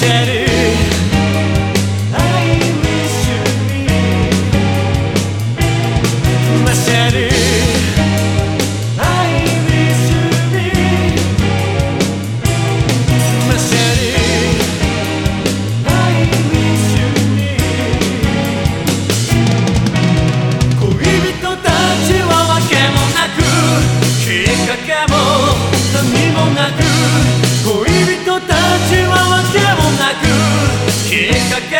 shed Deja que